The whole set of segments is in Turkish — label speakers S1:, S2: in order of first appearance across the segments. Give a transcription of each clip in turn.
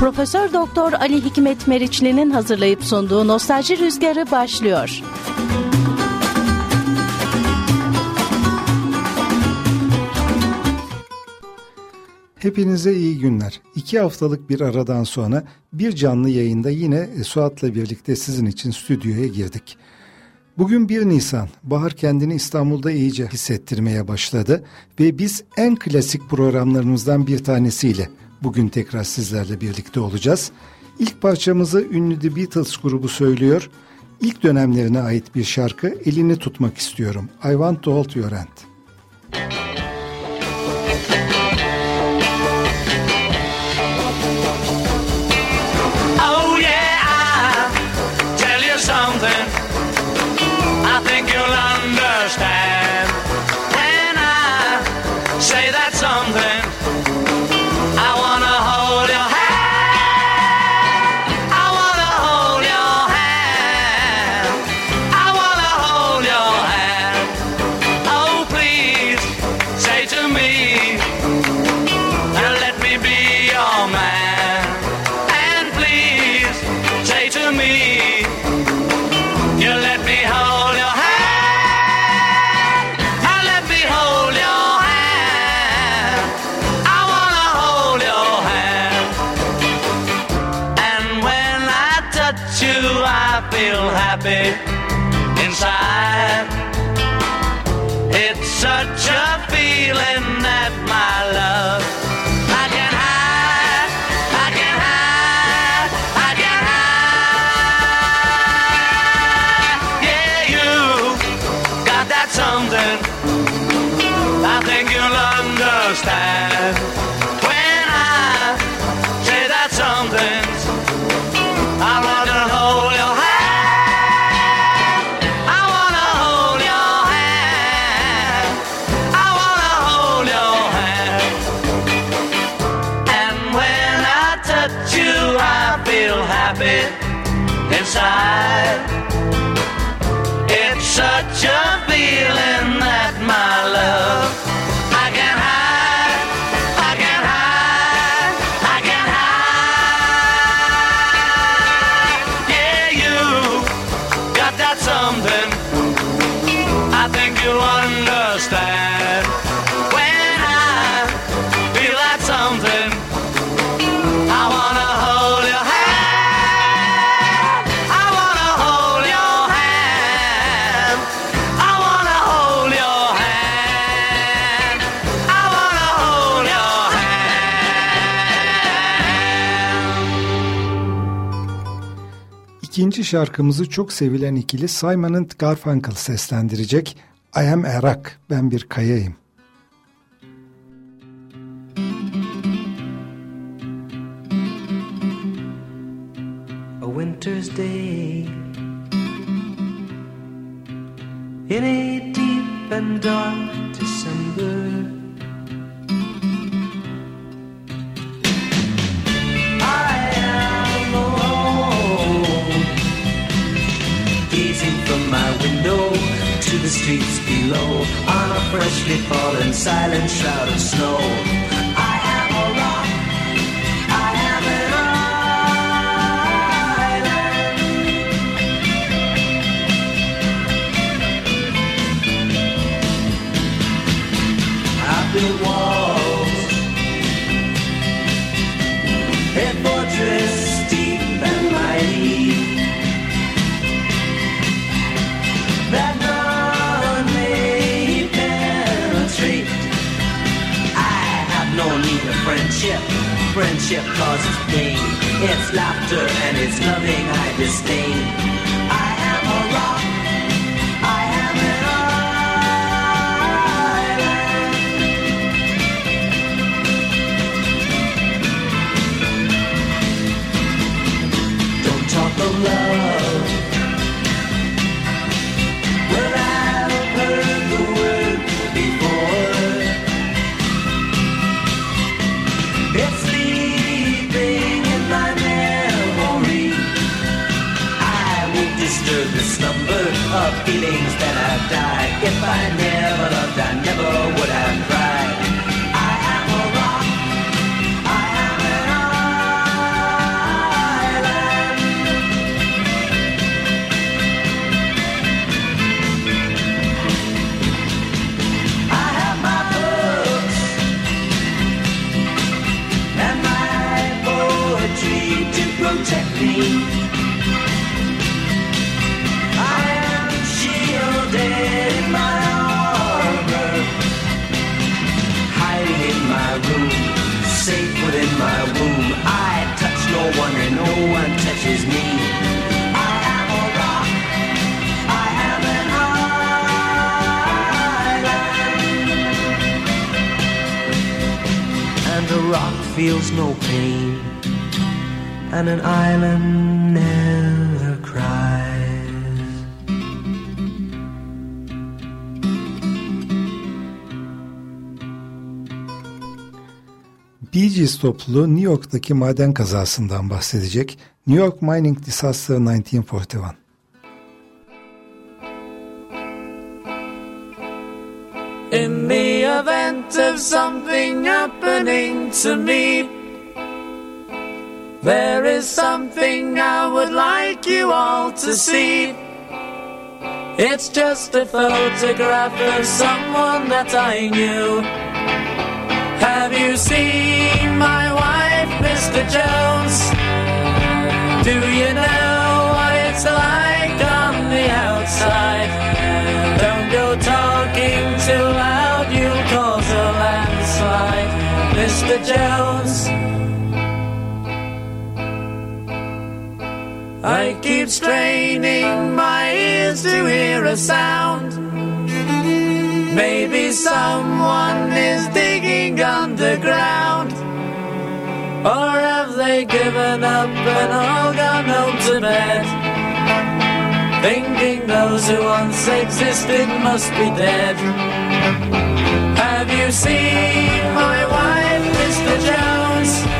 S1: Profesör Doktor Ali Hikmet Meriçli'nin hazırlayıp sunduğu Nostalji Rüzgarı başlıyor.
S2: Hepinize iyi günler. İki haftalık bir aradan sonra bir canlı yayında yine Suat'la birlikte sizin için stüdyoya girdik. Bugün 1 Nisan. Bahar kendini İstanbul'da iyice hissettirmeye başladı ve biz en klasik programlarımızdan bir tanesiyle bugün tekrar sizlerle birlikte olacağız. İlk parçamızı ünlü The Beatles grubu söylüyor. İlk dönemlerine ait bir şarkı Elini Tutmak istiyorum. I Want to Hold Your Hand. something I think you'll understand. İkinci şarkımızı çok sevilen ikili Simon Garfunkel seslendirecek. I am Erak, ben bir kayayım. A winter's day In a deep and dark the streets below on a freshly fallen silent shroud of snow.
S3: Feels no pain, and an island never cries.
S4: Bee Gees topluluğu New York'taki maden kazasından bahsedecek. New York Mining Disaster 1941.
S3: Event of something happening to me, there is something I would like you all to see. It's just a photograph of someone that I knew. Have you seen my wife, Mr. Jones? Do you know what it's like I keep straining my ears to hear a sound. Maybe someone is digging underground. Or have they given up and all gone home to bed? Thinking those who once existed must be dead. Have you seen my wife, Mr. Jones?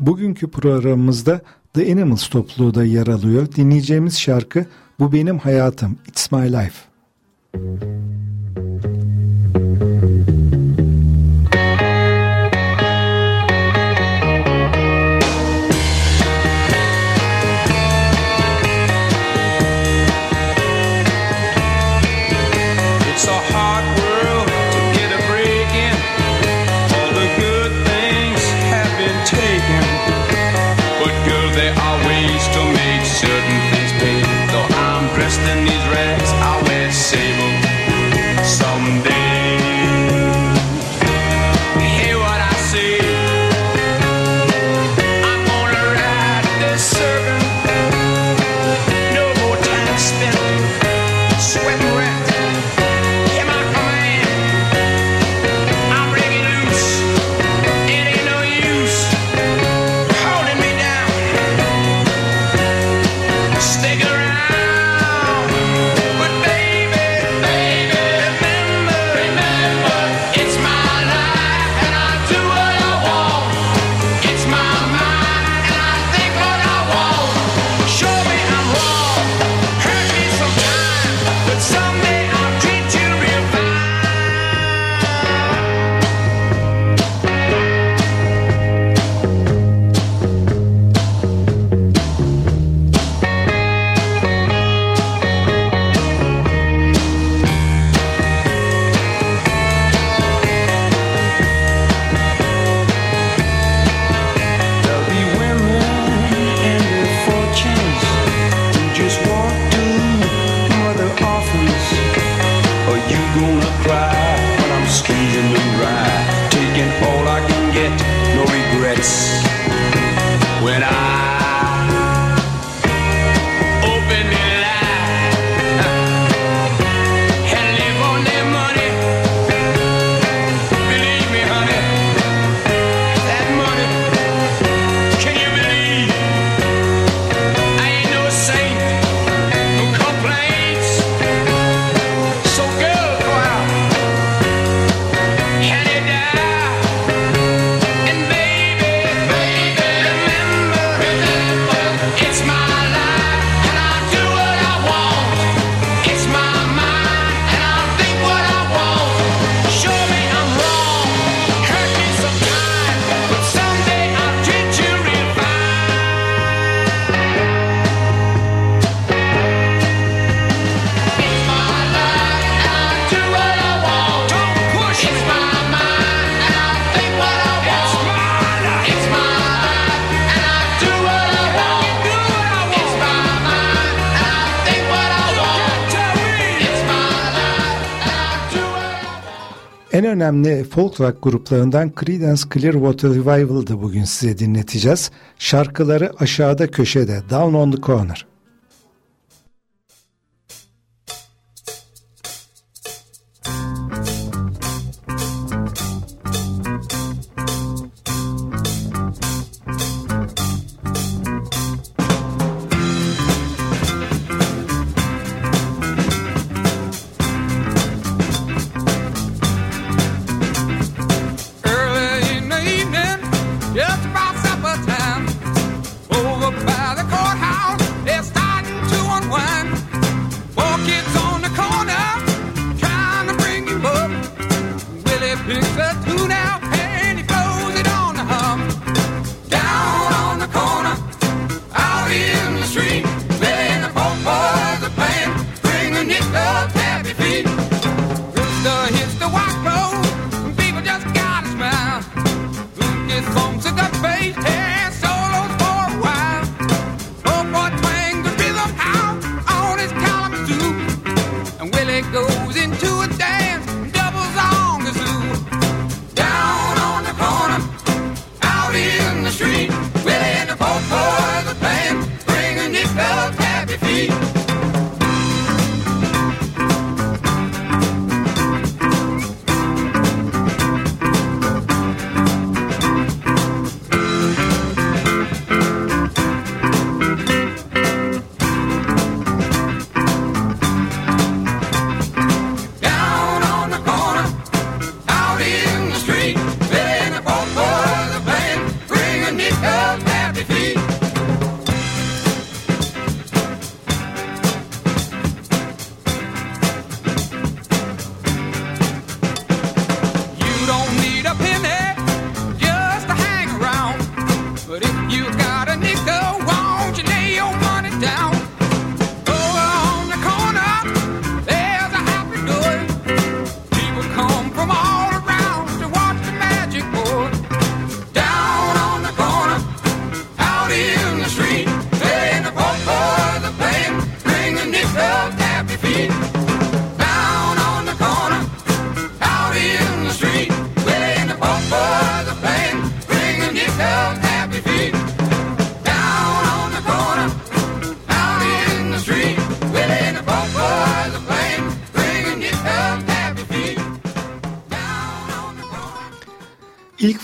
S4: Bugünkü programımızda The Animals topluluğu da yer alıyor. Dinleyeceğimiz şarkı Bu Benim Hayatım, It's My Life.
S5: En önemli folk rock gruplarından Creedence Clearwater Revival'ı bugün size dinleteceğiz. Şarkıları aşağıda köşede Down on the Corner.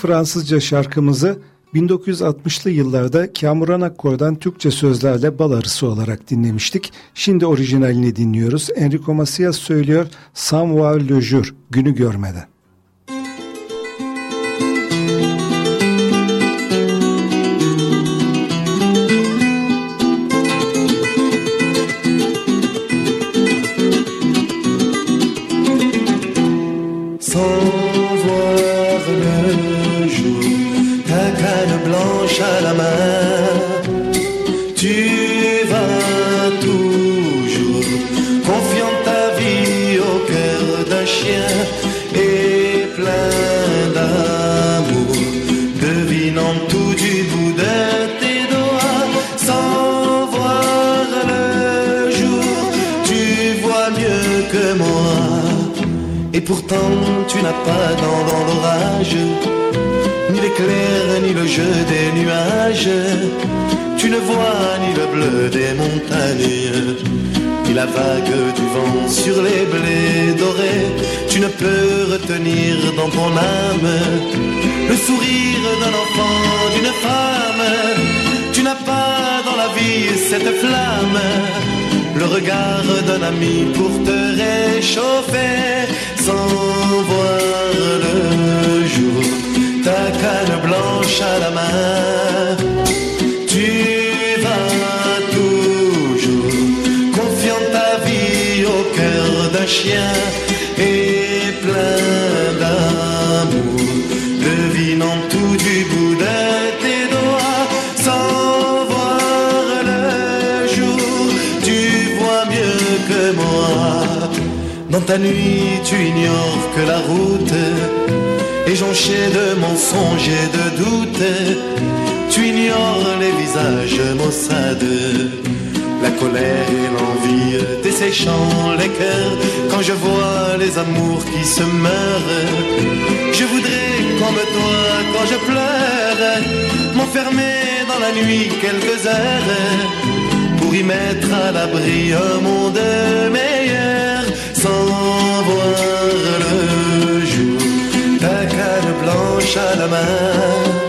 S5: Fransızca şarkımızı 1960'lı yıllarda Kamuran Akkor'dan Türkçe sözlerle bal arısı olarak dinlemiştik. Şimdi orijinalini dinliyoruz. Enrico Macias söylüyor Savoir le günü görmeden.
S6: Tu n'as pas dans, l'orage. Ni l'éclair, ni le jeu des nuages. Tu ne vois ni le bleu des montagnes. Ni la vague du vent sur les blés dorés. Tu ne peux retenir dans ton âme Le sourire d'un enfant, d'une femme. Tu n'as pas dans la vie cette flamme le regard d'un ami pour te réchauffer sans voir le jour, ta canne blanche à la main. Tu vas toujours confiant ta vie au cœur d'un chien et plein d'amour, devinant tout du bout ta nuit, tu ignores que la route est jonchée de mensonges et de doutes. Tu ignores les visages maussades, la colère et l'envie desséchant les cœurs. Quand je vois les amours qui se meurent, je voudrais comme toi quand je pleure, m'enfermer dans la nuit quelques heures pour y mettre à l'abri un monde meilleur sans voir le jour. Ta canne blanche à la main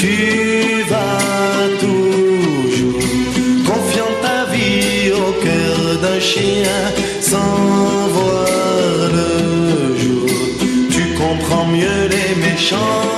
S6: tu vas toujours confiant ta vie au cœur d'un chien sans voir le jour. Tu comprends mieux les méchants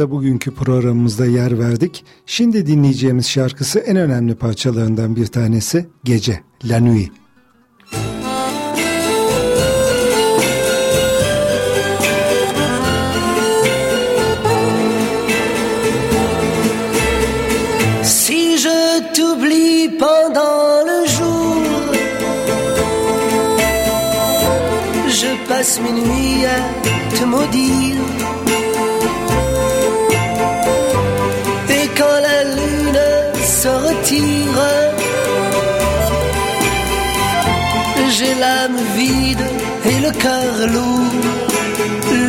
S7: da bugünkü programımızda yer verdik. Şimdi dinleyeceğimiz şarkısı en önemli parçalarından bir tanesi Gece, La Nuit.
S8: Si je t'oublie pendant le jour, je passe mes nuits à te maudire. L'âme vide et le cœur lourd,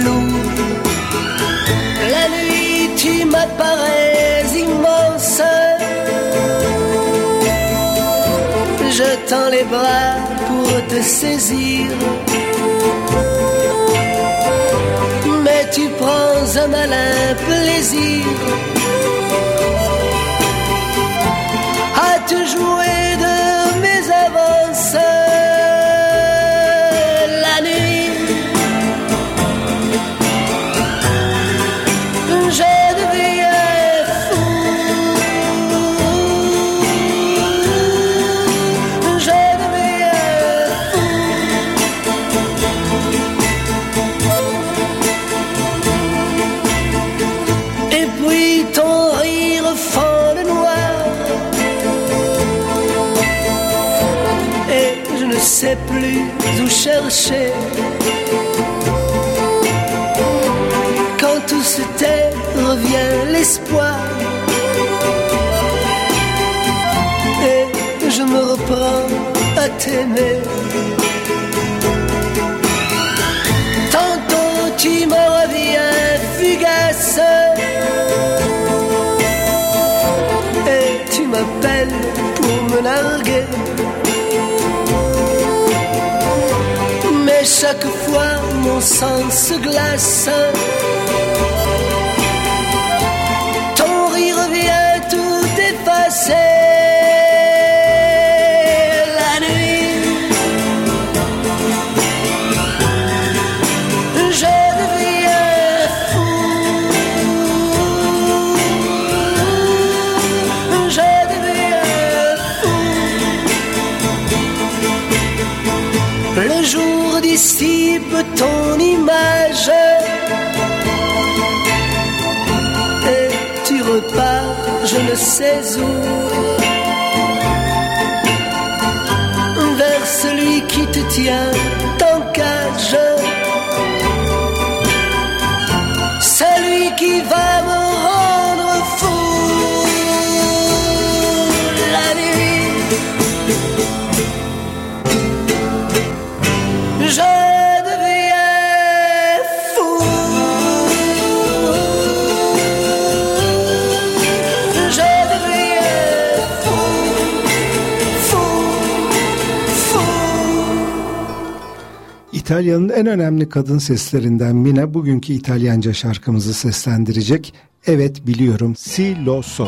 S8: lourd. La nuit, tu m'apparais immense. Je tends les bras pour te saisir. Mais tu prends un malin plaisir à te jouer revient l'espoir. Et je me reprends à t'aimer. Tantôt tu me reviens fugace. Et tu m'appelles pour me narguer. Mais chaque fois mon sang se glace. ses eaux vers celui qui te tient tant qu'à
S7: İtalya'nın en önemli kadın seslerinden Mina bugünkü İtalyanca şarkımızı seslendirecek. Evet biliyorum. Si lo so.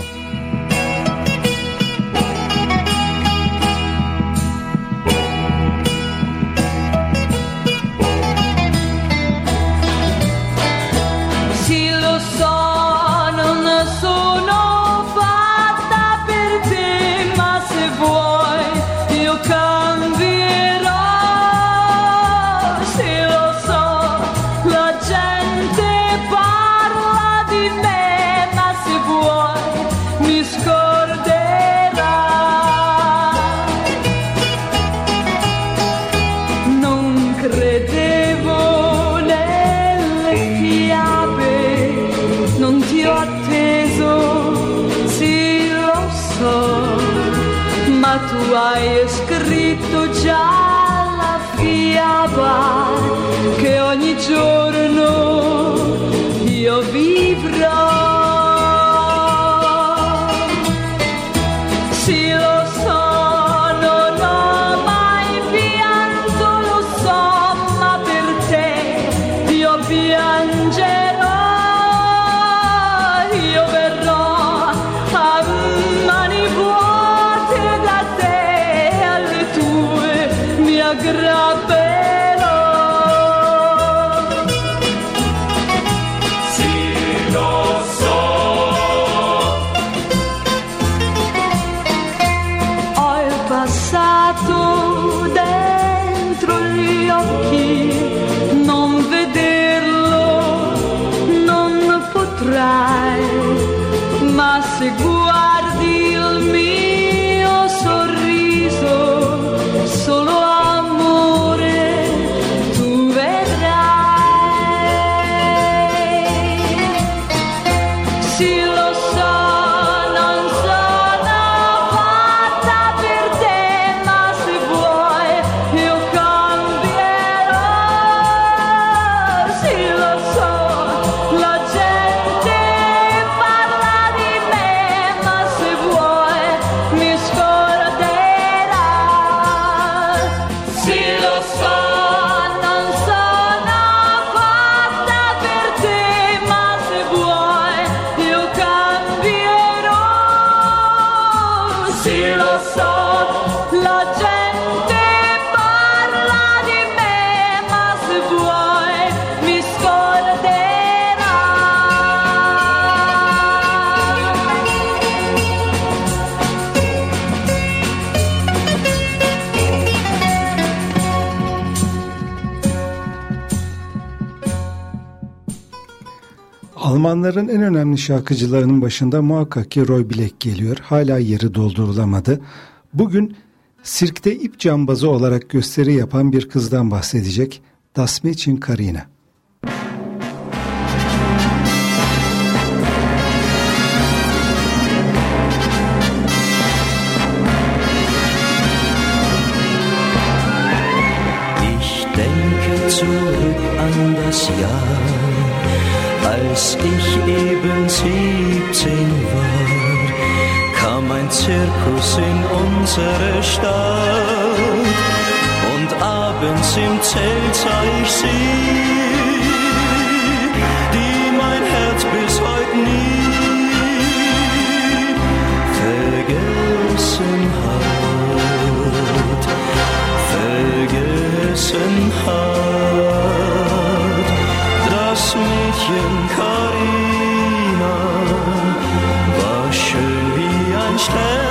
S7: Rock'n'roll'ların en önemli şarkıcılarının başında muhakkak ki Roy Black geliyor. Hala yeri doldurulamadı. Bugün sirkte ip cambazı olarak gösteri yapan bir kızdan bahsedecek. Dasme için Karina.
S6: Zirkus in unsere Stadt. Und abends im Zelt sah ich sie, die mein Herz bis heute nie vergessen hat. Vergessen hat. Das Mädchen Karina. schön wie ein Stern.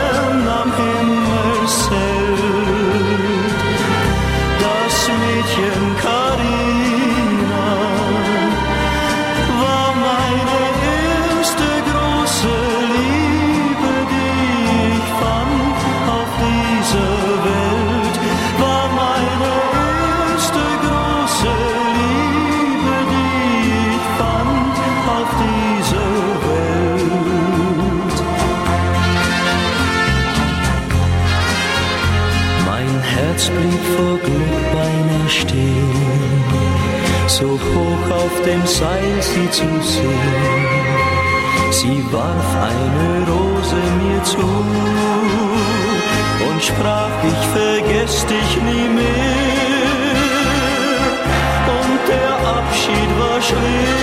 S6: Chega.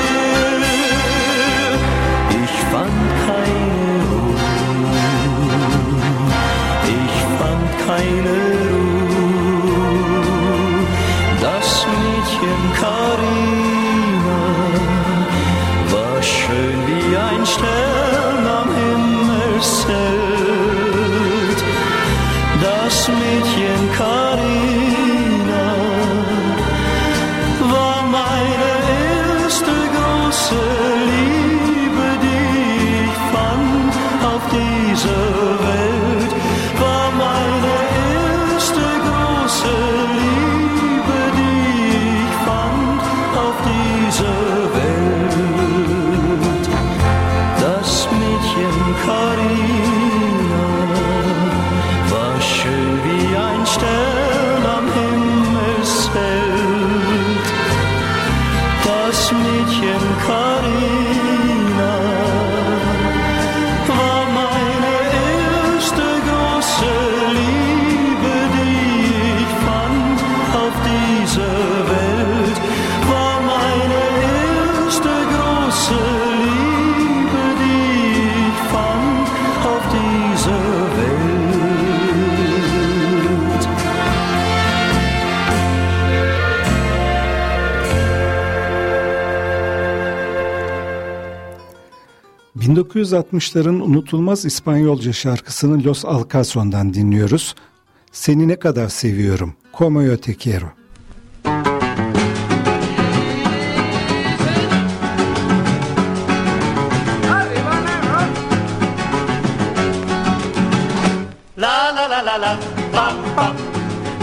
S7: 1960'ların unutulmaz İspanyolca şarkısını Los Alcason'dan dinliyoruz. Seni ne kadar seviyorum. Como yo te quiero.
S9: La la la la la, pam pam.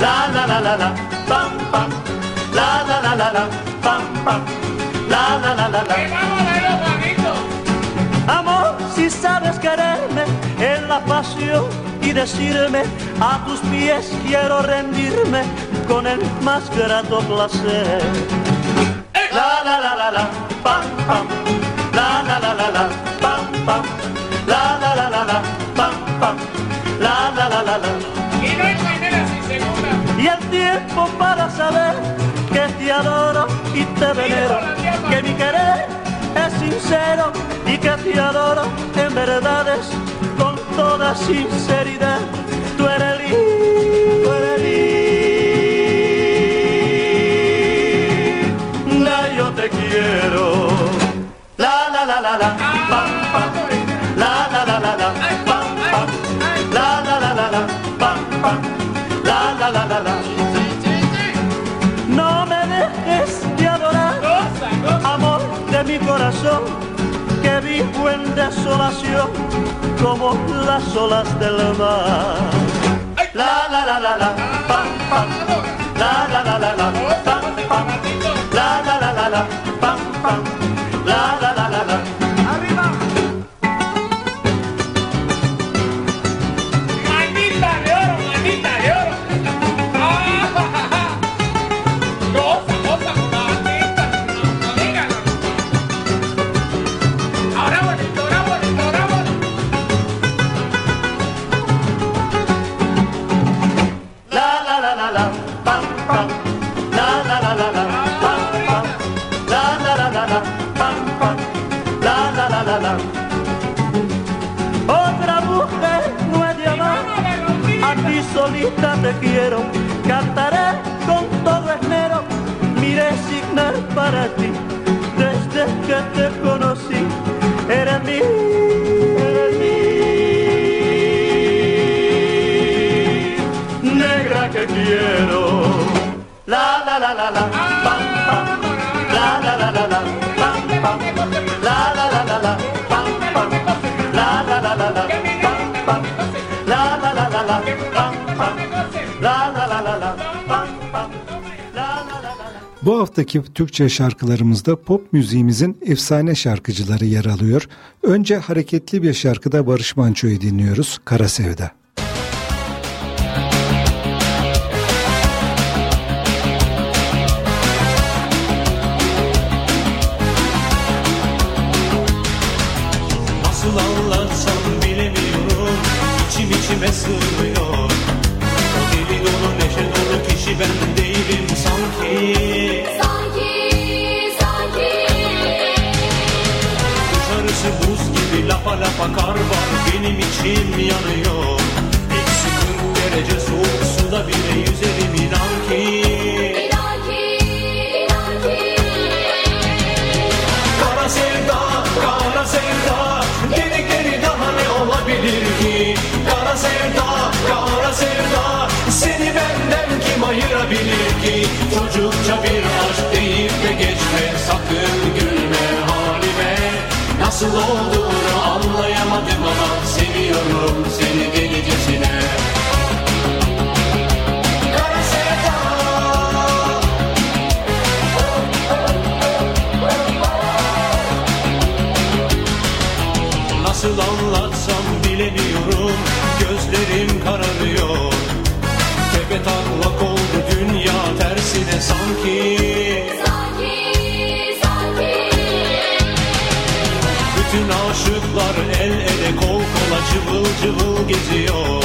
S9: La la la la la, pam pam. La la la la la, pam pam. La la la la la. Amor, si sabes quererme en la pasión y decirme a tus pies quiero rendirme con el más grato placer. La la la la la, pam pam. La la la la la, pam pam. La la la la la, pam pam. La la la la la.
S5: Y no hay manera sin segunda.
S9: Y el tiempo para saber que te adoro y te venero, que mi querer y que te adoro en verdades con toda sinceridad. Tú eres libre, tú eres libre. yo te quiero. La la la la la, desolación como las olas del mar. La la la la la, pam pam. La la la la la, pam pam. La la la la la, pam pam.
S7: Haftaki Türkçe şarkılarımızda pop müziğimizin efsane şarkıcıları yer alıyor. Önce hareketli bir şarkıda Barış Manço'yu dinliyoruz, Kara Sevda.
S10: Nasıl anlatsam bilemiyorum İçim içime sığmıyor O deli dolu neşe dolu kişi ben değilim sanki gibi lapa lapa kar var. Benim içim yanıyor. Eksi 40 derece soğuk suda bile yüzerim inan ki.
S11: İnan ki, inan ki.
S10: Kara sevda, kara sevda. Dedikleri daha ne olabilir ki? Kara sevda, kara sevda. Seni benden kim ayırabilir ki? Çocukça bir aşk deyip de geçme. Sakın gülme halime. Nasıl olduğunu anlayamadım ama Seviyorum seni delicesine. Nasıl anlatsam bilemiyorum Gözlerim kararıyor. Tepe taklak oldu dünya tersine Sanki, aşıklar el ele kol kola cıvıl cıvıl geziyor.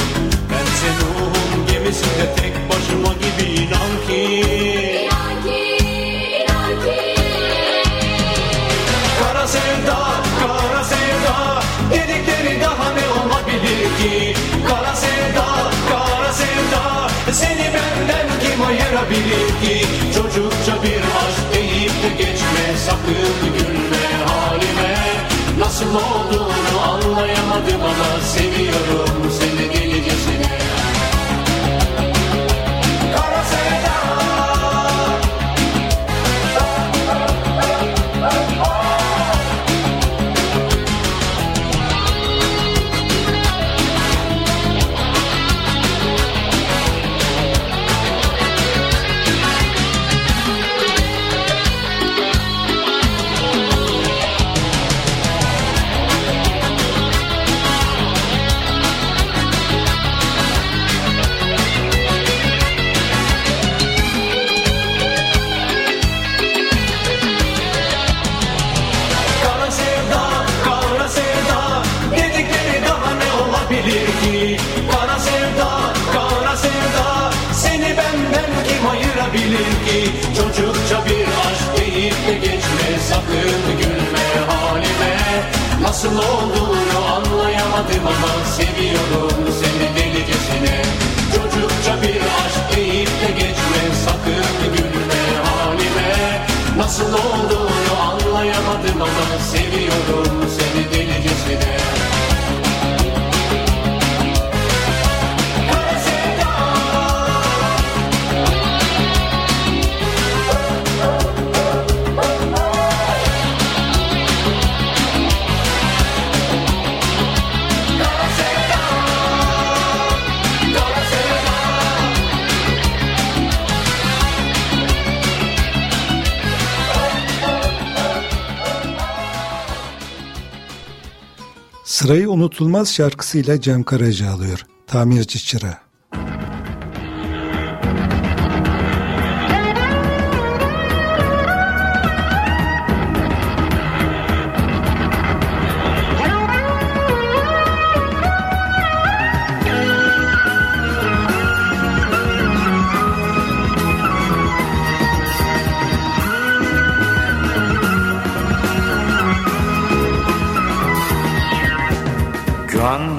S10: Bense Nuh'un gemisinde tek başıma gibi inan ki.
S11: İnan ki, inan ki.
S10: Kara sevda, kara sevda Dedikleri daha ne olabilir ki? Kara sevda, kara sevda Seni benden kim ayırabilir ki? Çocukça bir aşk deyip de geçme Sakın halime Nasıl
S9: olduğunu anlayamadım ama seviyorum seni delicesine
S7: unutulmaz şarkısıyla Cem Karaca alıyor. Tamirci Çırağı.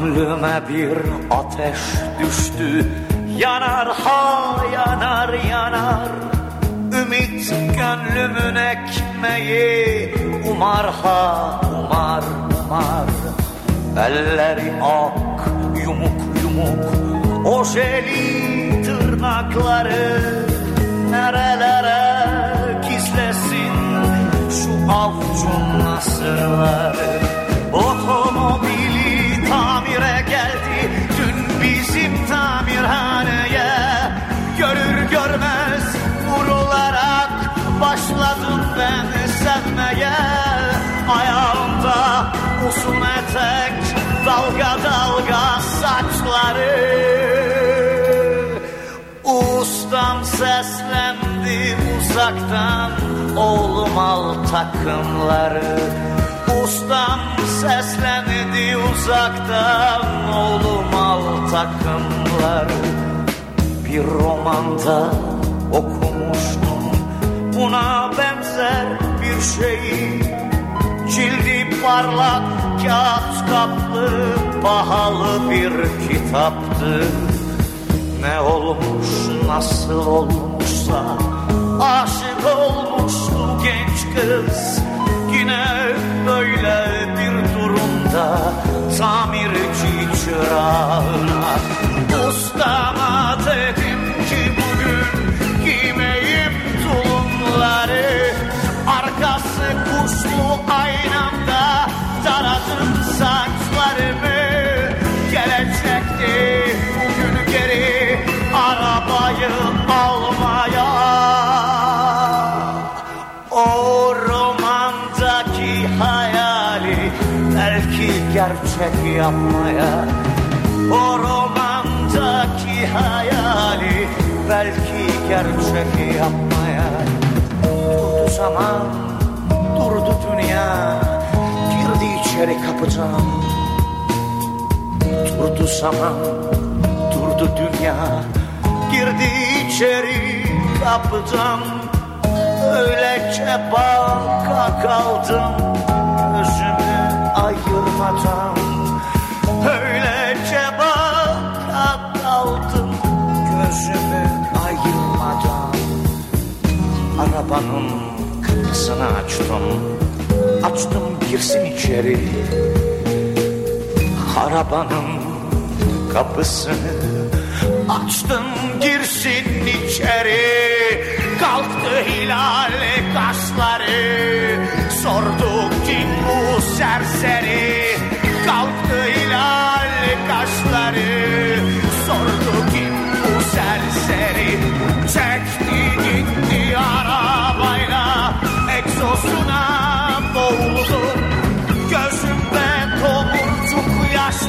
S2: Gönlüme bir ateş düştü. Yanar ha yanar yanar. Ümit gönlümün ekmeği. Umar ha umar umar. Elleri ak yumuk yumuk. Ojeli tırnakları Nerelere gizlesin Şu avucun nasırları Otomobili Uzun etek Dalga dalga saçları. Ustam seslendi uzaktan Oğlum al takımları. Ustam seslendi uzaktan Oğlum al takımları. Bir romanda okumuştum Buna benzer bir şeyi. Cildi parlak kağıt kaplı Pahalı bir kitaptı. Ne olmuş nasıl olmuşsa Aşık olmuştu genç kız. Yine böyle bir durumda Tamirci çırağına Ustama dedim ki bugün Giymeyim tulumları Arkası kuşlu aynamda Taradım saçlarımı Gelecekti bugün geri arabayı almaya. O romandaki hayali belki gerçek yapmaya. O romandaki hayali belki gerçek yapmaya. Durdu zaman, durdu dünya içeri kapıdan Durdu zaman, durdu dünya. Girdi içeri kapıdan Öylece baka kaldım. Gözümü ayırmadan. Öylece baka kaldım. Gözümü ayırmadan. Arabanın kapısını açtım Açtım girsin içeri. Arabanın kapısını Açtım girsin içeri. Kalktı hilale kaşları Sordu kim bu serseri. Kalktı hilale kaşları Sordu kim bu serseri. Çekti gitti arabayla Egzosuna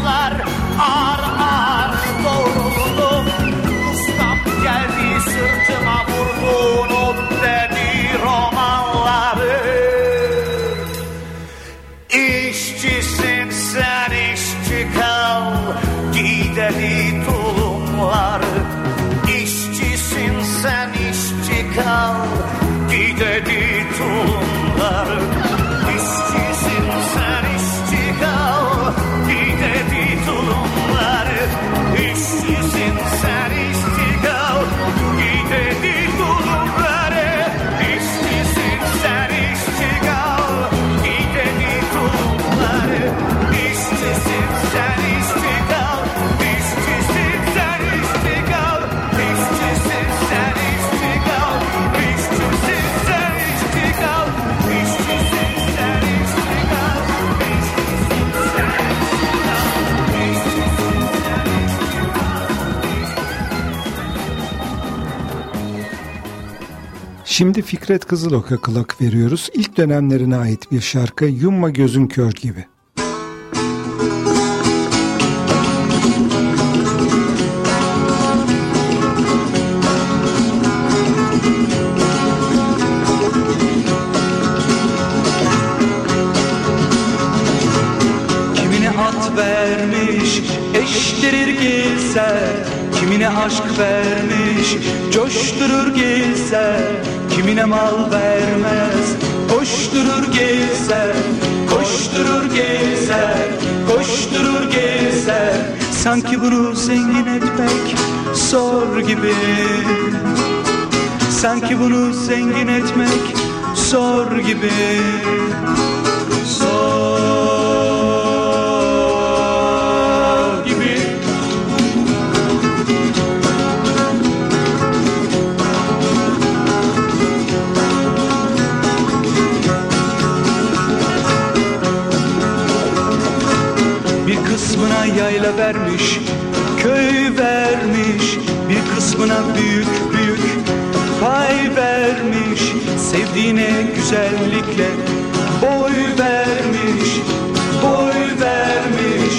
S2: slide
S7: Şimdi Fikret Kızılok'a kulak veriyoruz. İlk dönemlerine ait bir şarkı Yumma Gözün Kör gibi.
S12: Gibi. Sanki bunu zengin etmek zor gibi güzellikle boy vermiş Boy vermiş,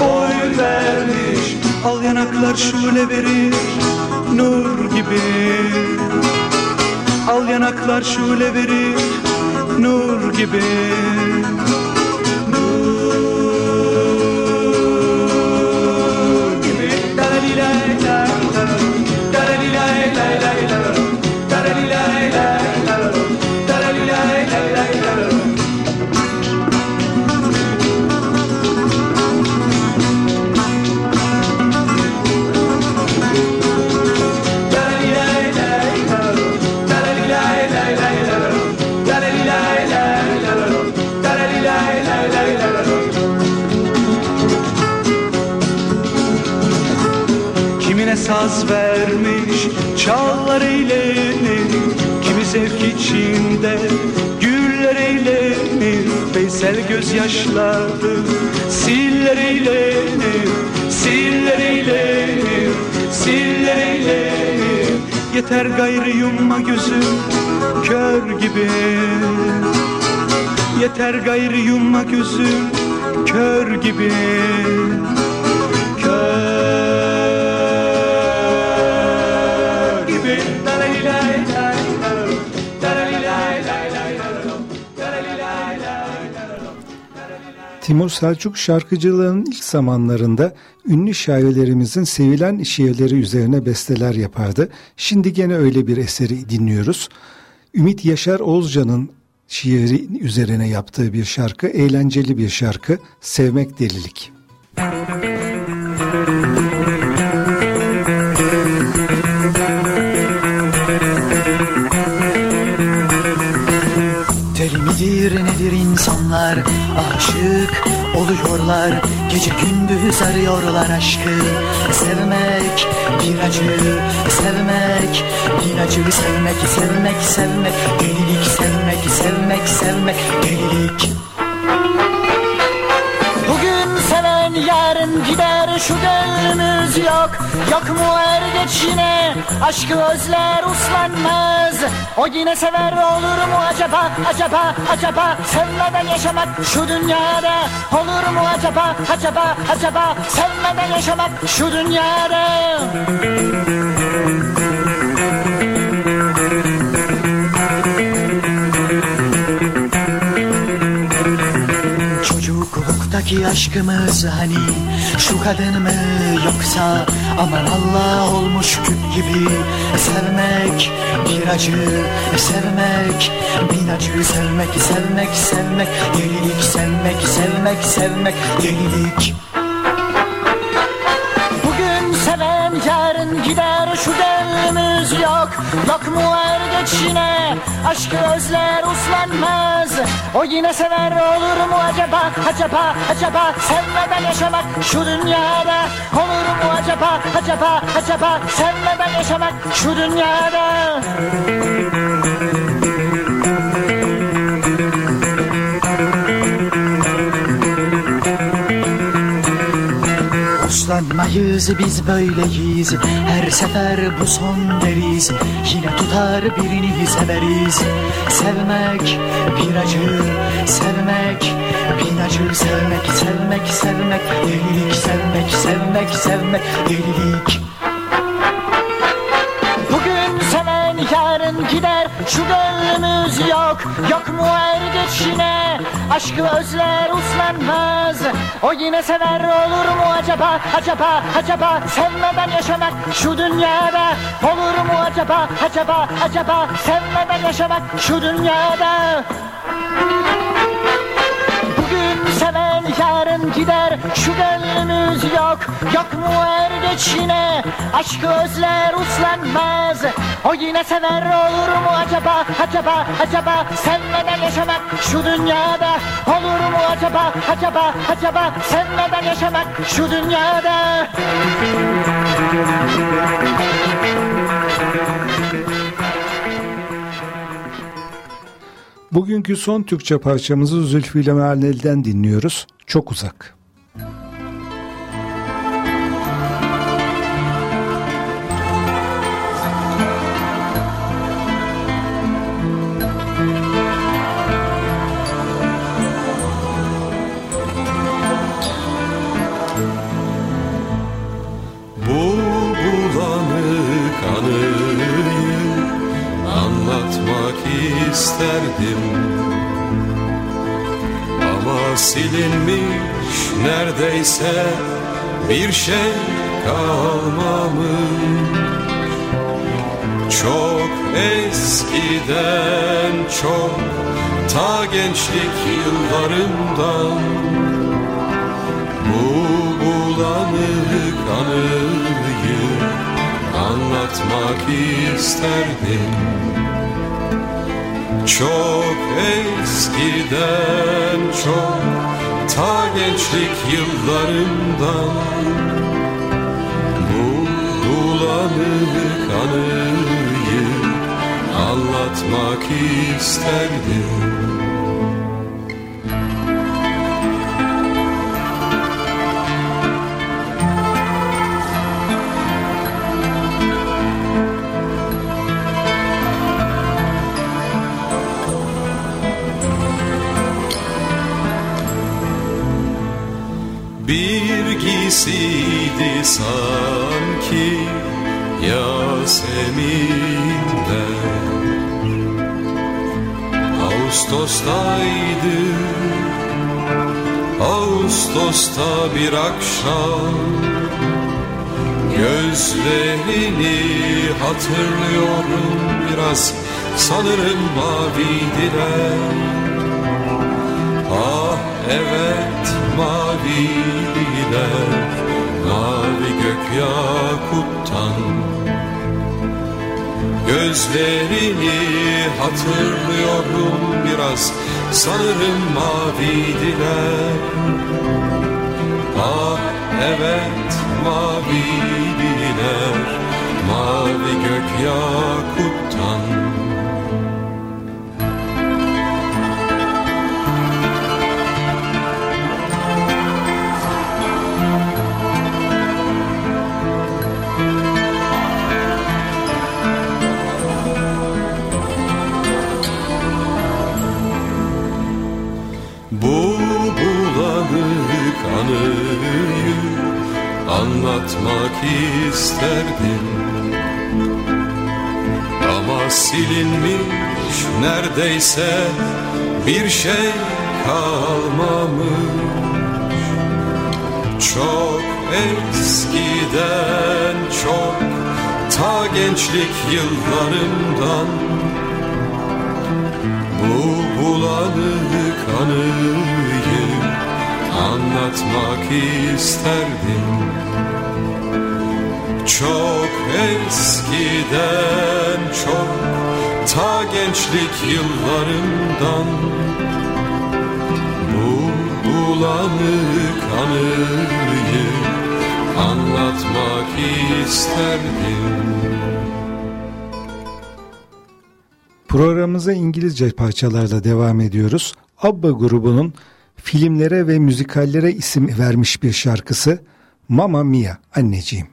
S12: boy vermiş. Al yanaklar şule verir, nur gibi. Al yanaklar şule verir, nur gibi çallar eğlenir Kimi zevk içinde. Güller eğlenir Veysel gözyaşları. Siller eğlenir Siller eğlenir, siller eğlenir. Yeter gayrı yumma gözüm kör gibi. Yeter gayrı yumma gözüm kör gibi
S7: Timur Selçuk şarkıcılığının ilk zamanlarında ünlü şairlerimizin sevilen şiirleri üzerine besteler yapardı. Şimdi gene öyle bir eseri dinliyoruz. Ümit Yaşar Oğuzcan'ın şiiri üzerine yaptığı bir şarkı, eğlenceli bir şarkı, Sevmek Delilik.
S13: Deli midir nedir insanlar aşık oluyorlar. Gece gündüz arıyorlar aşkı. Sevmek bir acı Sevmek bir acı. Sevmek, sevmek, sevmek. Delilik sevmek, sevmek, sevmek. Delilik yarın gider şu gönlümüz yok. Yok mu er geç yine aşkı özler uslanmaz. O yine sever olur mu acaba acaba acaba? Sevmeden yaşamak şu dünyada Olur mu acaba acaba acaba? Sevmeden yaşamak şu dünyada Çocukluktaki aşkımız hani Şu kadın mı yoksa Aman Allah olmuş küp gibi Sevmek bir acı Sevmek bin acı Sevmek sevmek sevmek Delilik sevmek sevmek sevmek Delilik. Bugün seven yarın gider şu gönlümüz yok Yok mu er geç yine aşkı özler uslanmaz. O yine sever olur mu acaba? Acaba acaba Sevmeden yaşamak şu dünyada Olur mu acaba? Acaba acaba Sevmeden yaşamak şu dünyada Uslanmayız biz böyleyiz. Her sefer bu son deriz. Yine tutar birini severiz. Sevmek bir acı Sevmek bin acı. Sevmek sevmek sevmek Delilik. Sevmek sevmek sevmek Delilik gider Şu gönlümüz yok. Yok mu er geç yine Aşkı özler uslanmaz. O yine sever olur mu acaba? Acaba acaba Sevmeden yaşamak şu dünyada Olur mu acaba? Acaba acaba Sevmeden yaşamak şu dünyada? Bugün seven yarın gider. Şu gönlümüz yok. Yok mu er geç yine Aşkı özler uslanmaz O yine sever olur mu acaba Acaba acaba Sevmeden yaşamak şu dünyada Olur mu acaba acaba acaba Sevmeden yaşamak şu dünyada
S7: Bugünkü son Türkçe parçamızı Zülfü ile Mealneli'den dinliyoruz. Çok uzak.
S14: Silinmiş neredeyse bir şey kalmamış. Çok eskiden çok ta gençlik yıllarımdan Bu bulanık anıyı anlatmak isterdim Çok eskiden çok ta gençlik yıllarımdan Bu bulanık anıyı anlatmak isterdim Giysiydi sanki Yasemin'de. Ağustos'taydı. Ağustos'ta bir akşam. Gözlerini hatırlıyorum biraz. Sanırım mavidiler Ah evet maviler Mavi gök yakuttan. Gözlerini hatırlıyorum biraz sanırım maviydiler Ah evet maviydiler Mavi gök yakuttan anıyı anlatmak isterdim. Ama silinmiş neredeyse bir şey kalmamış. Çok eskiden çok ta gençlik yıllarımdan. Bu bulanık anıyı anlatmak isterdim. Çok eskiden çok ta gençlik yıllarımdan. Bu bulanık anıyı anlatmak isterdim.
S7: Programımıza İngilizce parçalarla devam ediyoruz. ABBA grubunun filmlere ve müzikallere isim vermiş bir şarkısı Mamma Mia anneciğim.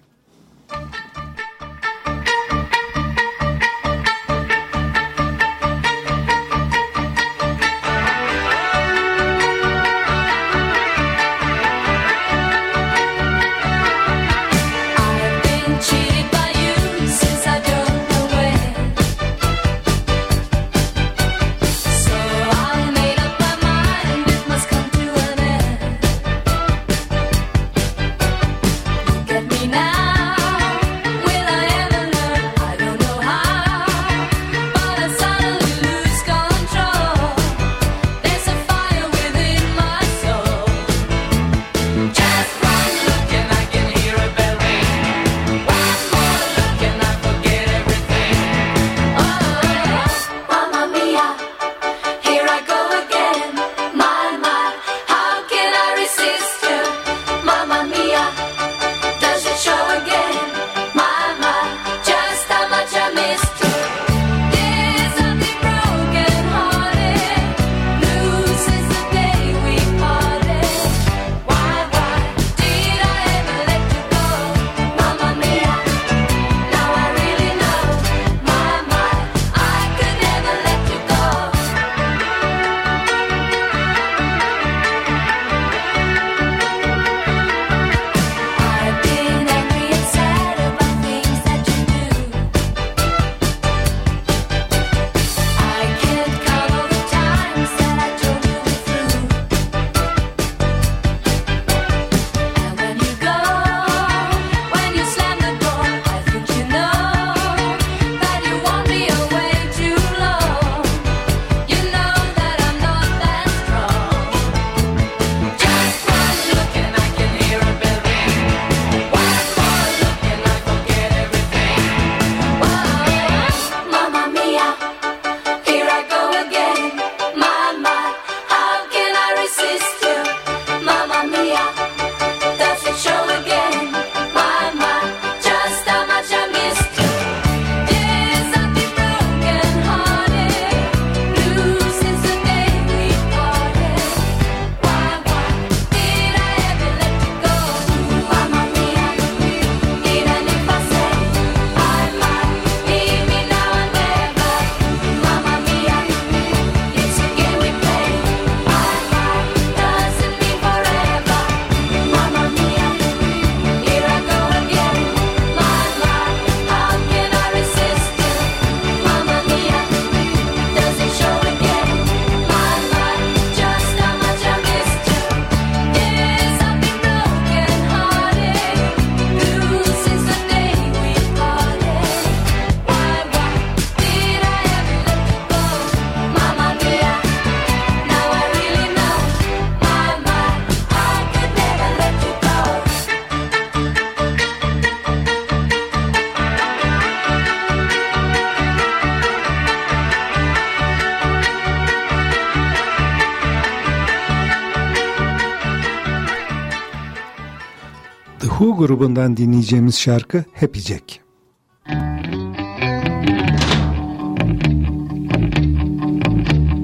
S15: Grubundan dinleyeceğimiz şarkı Happy Jack.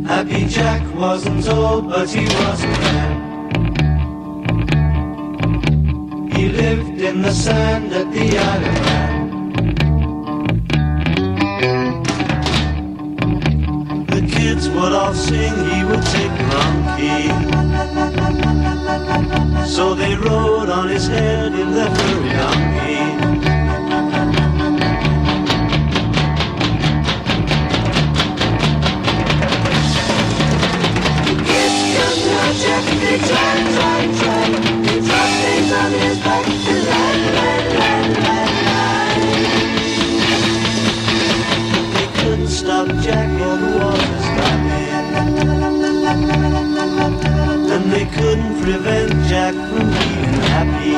S16: Happy Jack wasn't old, but he wasn't fat. He lived in the sand at the Isle Man. it's what I'll sing, he would take monkey. So they rode on his head in their furry donkey. They try, try, try. They drop things on his back and lie, lie, lie, lie. stop Jack on the waters. And they couldn't prevent Jack from being happy.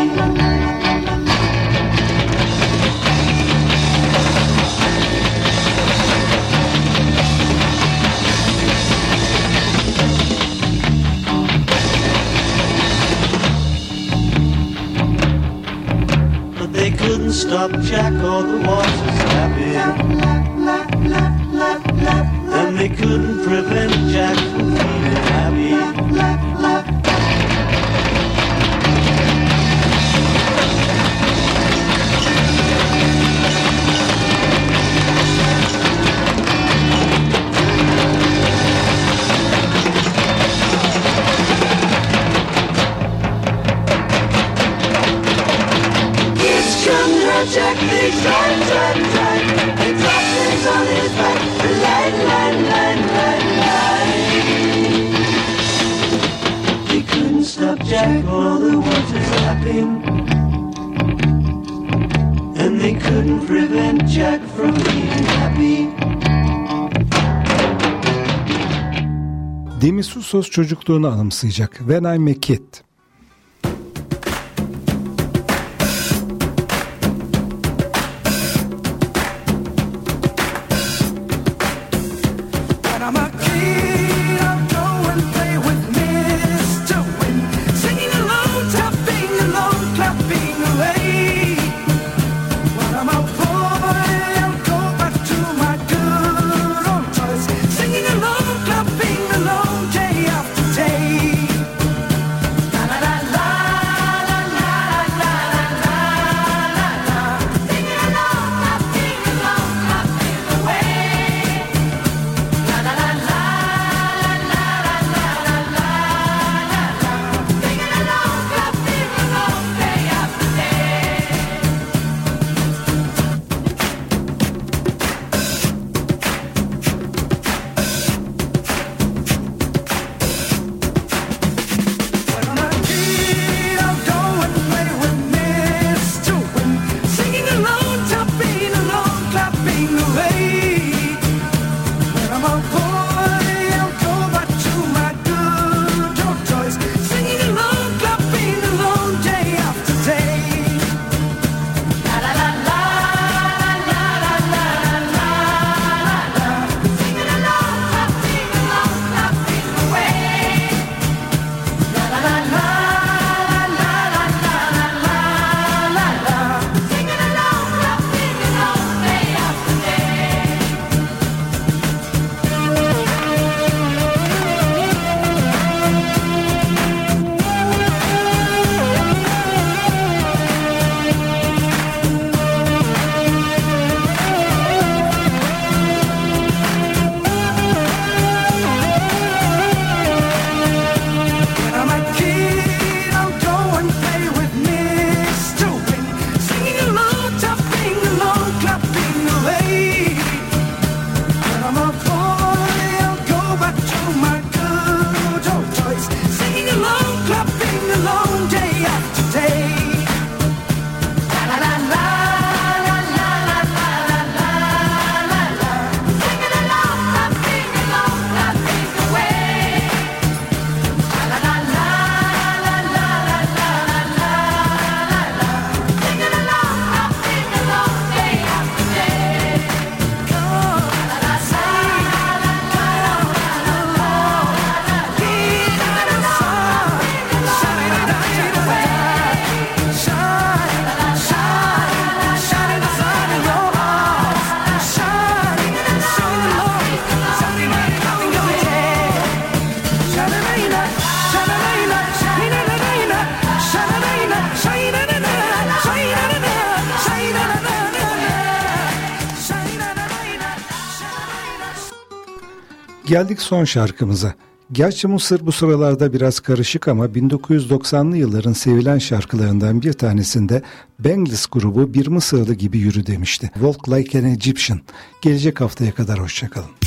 S16: But they couldn't stop Jack or the waters lapping. They couldn't prevent Jack from being happy.
S15: Susos çocukluğunu anımsayacak When I'm a Kid. Geldik son şarkımıza. Gerçi Mısır bu sıralarda biraz karışık ama 1990'lı yılların sevilen şarkılarından bir tanesinde Benglis grubu bir Mısırlı gibi yürü demişti. Walk Like an Egyptian. Gelecek haftaya kadar hoşçakalın.